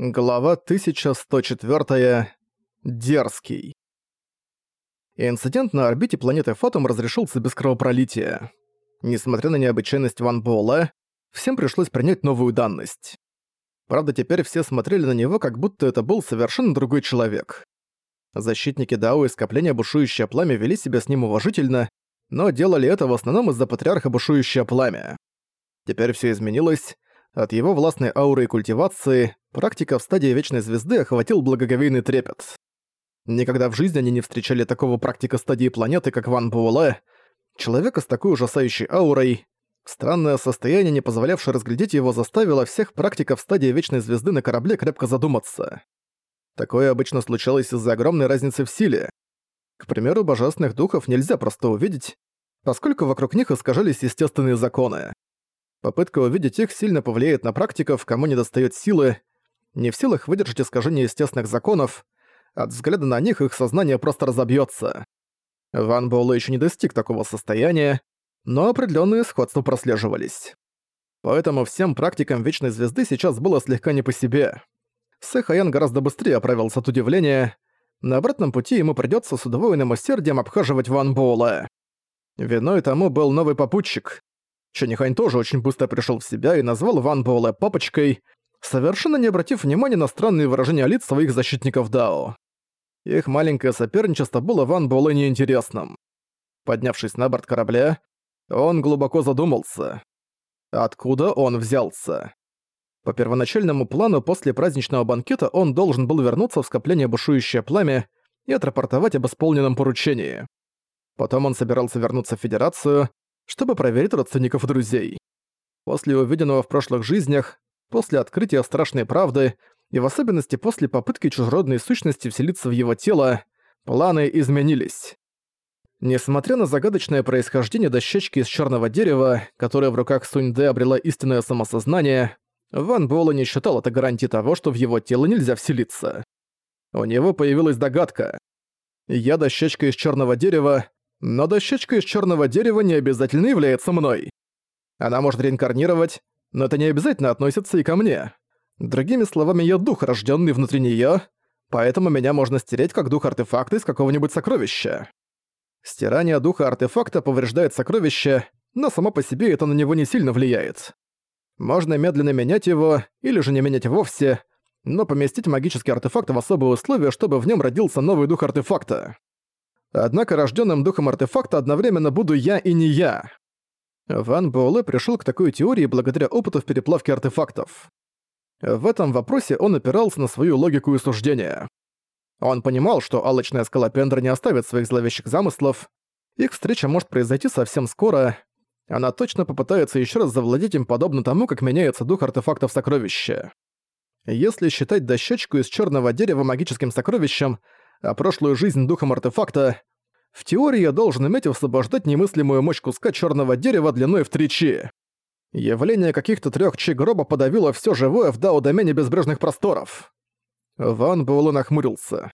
Глава 1104. Дерзкий. Инцидент на орбите планеты Фатум разрешился без кровопролития. Несмотря на необычайность Ван Буэлэ, всем пришлось принять новую данность. Правда, теперь все смотрели на него, как будто это был совершенно другой человек. Защитники Дао и скопления Бушующее Пламя вели себя с ним уважительно, но делали это в основном из-за патриарха Бушующее Пламя. Теперь все изменилось, от его властной ауры и культивации практика в стадии Вечной Звезды охватил благоговейный трепет. Никогда в жизни они не встречали такого практика стадии планеты, как Ван Буэлэ, человека с такой ужасающей аурой. Странное состояние, не позволявшее разглядеть его, заставило всех практиков стадии Вечной Звезды на корабле крепко задуматься. Такое обычно случалось из-за огромной разницы в силе. К примеру, божественных духов нельзя просто увидеть, поскольку вокруг них искажались естественные законы. Попытка увидеть их сильно повлияет на практиков, кому не достает силы, не в силах выдержать искажение естественных законов, от взгляда на них их сознание просто разобьется. Ван Боулэ еще не достиг такого состояния, но определенные сходства прослеживались. Поэтому всем практикам Вечной Звезды сейчас было слегка не по себе. Сэхаян гораздо быстрее оправился от удивления. На обратном пути ему придется с удвоенным усердием обхаживать Ван Боула. Виной тому был новый попутчик. Чанихань тоже очень быстро пришел в себя и назвал Ван Буэлэ папочкой, совершенно не обратив внимания на странные выражения лиц своих защитников Дао. Их маленькое соперничество было Ван Буэлэ неинтересным. Поднявшись на борт корабля, он глубоко задумался. Откуда он взялся? По первоначальному плану, после праздничного банкета он должен был вернуться в скопление бушующее пламя и отрапортовать об исполненном поручении. Потом он собирался вернуться в Федерацию, чтобы проверить родственников и друзей. После увиденного в прошлых жизнях, после открытия страшной правды и в особенности после попытки чужеродной сущности вселиться в его тело, планы изменились. Несмотря на загадочное происхождение дощечки из черного дерева, которая в руках Сунь-Дэ обрела истинное самосознание, Ван Буэлэ не считал это гарантией того, что в его тело нельзя вселиться. У него появилась догадка. Я дощечка из черного дерева, но дощечка из черного дерева не обязательно является мной. Она может реинкарнировать, но это не обязательно относится и ко мне. Другими словами, я дух, рожденный внутри нее, поэтому меня можно стереть как дух артефакта из какого-нибудь сокровища. Стирание духа артефакта повреждает сокровище, но само по себе это на него не сильно влияет. Можно медленно менять его, или же не менять вовсе, но поместить магический артефакт в особые условия, чтобы в нем родился новый дух артефакта. Однако рожденным духом артефакта одновременно буду я и не я. Ван Буэлэ пришел к такой теории благодаря опыту в переплавке артефактов. В этом вопросе он опирался на свою логику и суждения. Он понимал, что алчная скалопендра не оставит своих зловещих замыслов, их встреча может произойти совсем скоро, она точно попытается еще раз завладеть им подобно тому, как меняется дух артефактов сокровища. Если считать дощечку из черного дерева магическим сокровищем, а прошлую жизнь духом артефакта, в теории я должен иметь освобождать немыслимую мощь куска черного дерева длиной в три чи. Явление каких-то трех чи гроба подавило все живое в дао-домене безбрежных просторов. Ван Буэлэ нахмурился.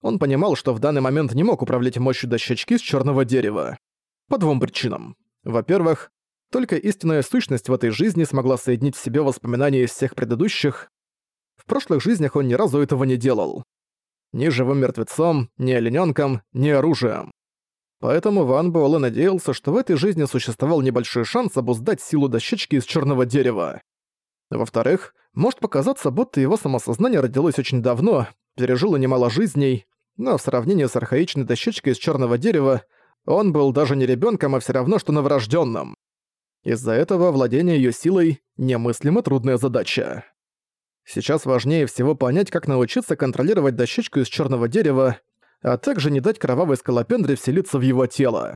Он понимал, что в данный момент не мог управлять мощью дощечки из черного дерева. По двум причинам. Во-первых, только истинная сущность в этой жизни смогла соединить в себе воспоминания из всех предыдущих. В прошлых жизнях он ни разу этого не делал ни живым мертвецом, ни оленёнком, ни оружием. Поэтому Ван Буэлэ надеялся, что в этой жизни существовал небольшой шанс обуздать силу дощечки из черного дерева. Во-вторых, может показаться, будто его самосознание родилось очень давно, пережило немало жизней, но в сравнении с архаичной дощечкой из черного дерева он был даже не ребенком, а все равно что новорожденным. Из-за этого владение ее силой – немыслимо трудная задача. Сейчас важнее всего понять, как научиться контролировать дощечку из черного дерева, а также не дать кровавой скалопендре вселиться в его тело.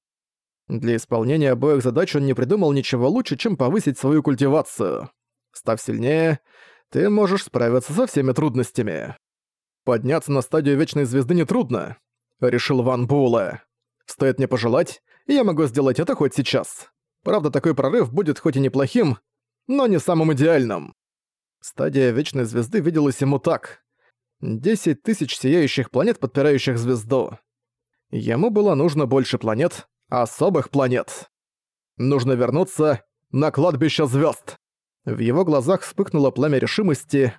Для исполнения обоих задач он не придумал ничего лучше, чем повысить свою культивацию. Став сильнее, ты можешь справиться со всеми трудностями. Подняться на стадию Вечной Звезды нетрудно, решил Ван Буэлэ. Стоит мне пожелать, и я могу сделать это хоть сейчас. Правда, такой прорыв будет хоть и неплохим, но не самым идеальным. Стадия Вечной Звезды виделась ему так. Десять тысяч сияющих планет, подпирающих звезду. Ему было нужно больше планет, особых планет. Нужно вернуться на кладбище звезд. В его глазах вспыхнуло пламя решимости.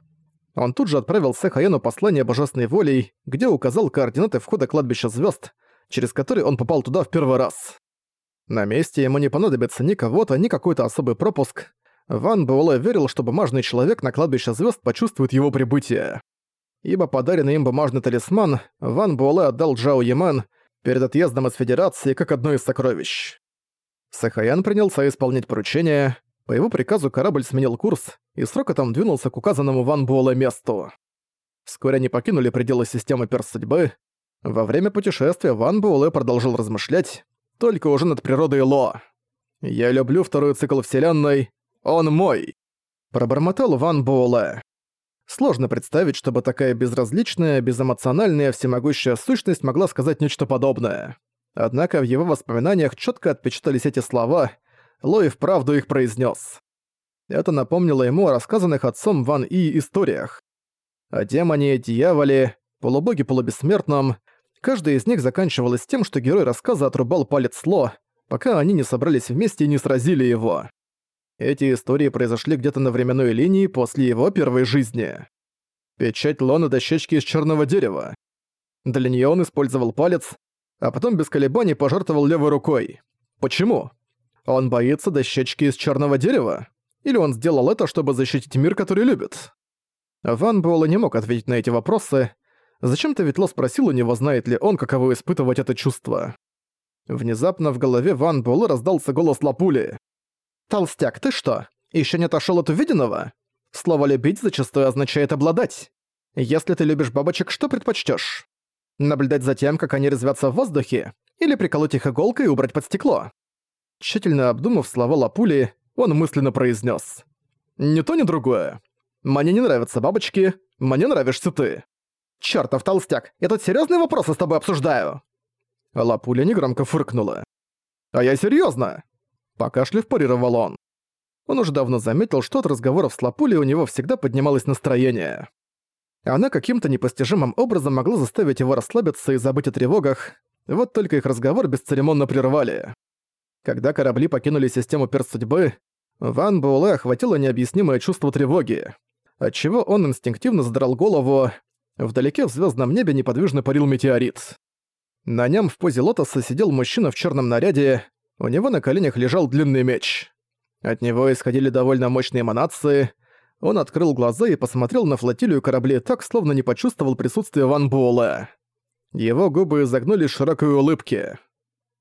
Он тут же отправил Сэхаену послание божественной волей, где указал координаты входа кладбища звезд, через который он попал туда в первый раз. На месте ему не понадобится ни кого-то, ни какой-то особый пропуск. Ван Буэлэ верил, что бумажный человек на кладбище звезд почувствует его прибытие. Ибо подаренный им бумажный талисман Ван Буэлэ отдал Джао Ямен перед отъездом из Федерации как одно из сокровищ. Сахаян принялся исполнять поручение, по его приказу корабль сменил курс и с рокотом двинулся к указанному Ван Буэлэ месту. Вскоре они покинули пределы системы перс судьбы. Во время путешествия Ван Буэлэ продолжил размышлять, только уже над природой Ло. «Я люблю второй цикл Вселенной. Он мой!» Пробормотал Ван Буэлэ. Сложно представить, чтобы такая безразличная, безэмоциональная, всемогущая сущность могла сказать нечто подобное. Однако в его воспоминаниях четко отпечатались эти слова — Лой вправду их произнес. Это напомнило ему о рассказанных отцом Ван И историях. О демоне, дьяволе, полубоге-полубессмертном. Каждая из них заканчивалась тем, что герой рассказа отрубал палец Ло, пока они не собрались вместе и не сразили его. Эти истории произошли где-то на временной линии после его первой жизни. Печать Ло на дощечке из черного дерева. Для нее он использовал палец, а потом без колебаний пожертвовал левой рукой. Почему? Он боится дощечки из черного дерева? Или он сделал это, чтобы защитить мир, который любит? Ван Буэлла не мог ответить на эти вопросы. Зачем-то Ветло спросил у него, знает ли он, каково испытывать это чувство. Внезапно в голове Ван Буэлла раздался голос Лапули. «Толстяк, ты что, еще не отошел от увиденного? Слово «любить» зачастую означает «обладать». Если ты любишь бабочек, что предпочтешь? Наблюдать за тем, как они резвятся в воздухе, или приколоть их иголкой и убрать под стекло? Тщательно обдумав слова Лапули, он мысленно произнес: «Ни то, ни другое. Мне не нравятся бабочки, мне нравишься ты». «Чёртов толстяк, я тут серьёзные вопросы с тобой обсуждаю!» Лапуля негромко фыркнула. «А я серьёзно!» Покашлив парировал он. Он уже давно заметил, что от разговоров с Лапулей у него всегда поднималось настроение. Она каким-то непостижимым образом могла заставить его расслабиться и забыть о тревогах, вот только их разговор бесцеремонно прервали. Когда корабли покинули систему перс судьбы, Ван Буэлэ охватило необъяснимое чувство тревоги, отчего он инстинктивно задрал голову. Вдалеке в звездном небе неподвижно парил метеорит. На нем в позе лотоса сидел мужчина в черном наряде, у него на коленях лежал длинный меч. От него исходили довольно мощные эманации. Он открыл глаза и посмотрел на флотилию кораблей так, словно не почувствовал присутствия Ван Буэлэ. Его губы изогнулись широкой улыбки.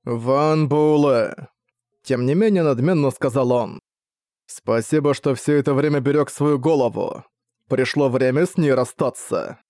«Ван Буэлэ!» Тем не менее, надменно сказал он. «Спасибо, что все это время берег свою голову. Пришло время с ней расстаться».